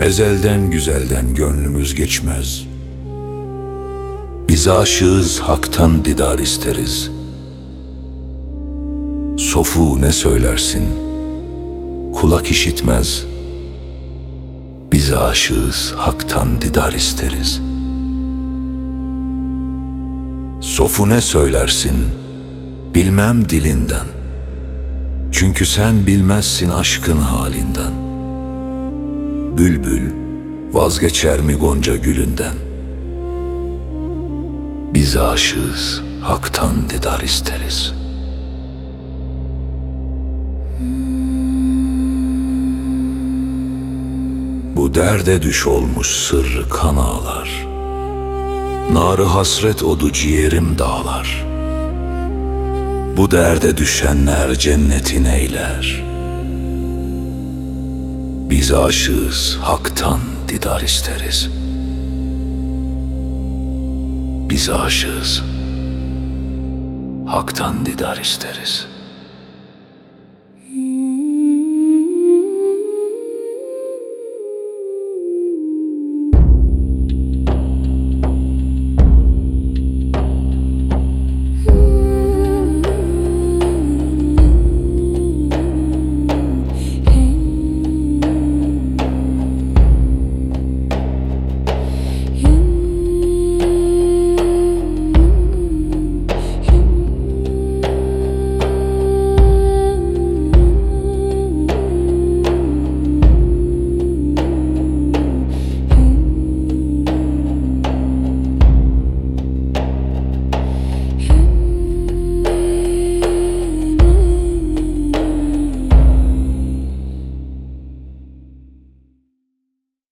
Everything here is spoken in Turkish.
Ezelden güzelden gönlümüz geçmez. Biz aşığız haktan didar isteriz. Sofu ne söylersin? Kulak işitmez. Biz aşığız haktan didar isteriz. Sofu ne söylersin? Bilmem dilinden. Çünkü sen bilmezsin aşkın halinden. Bülbül vazgeçer mi gonca gülünden? Biz aşığız, haktan didar isteriz. Bu derde düş olmuş sırrı kan ağlar. Narı hasret odu ciğerim dağlar. Bu derde düşenler cennetin eyler. Biz aşığız, haktan didar isteriz. Biz aşığız, haktan didar isteriz.''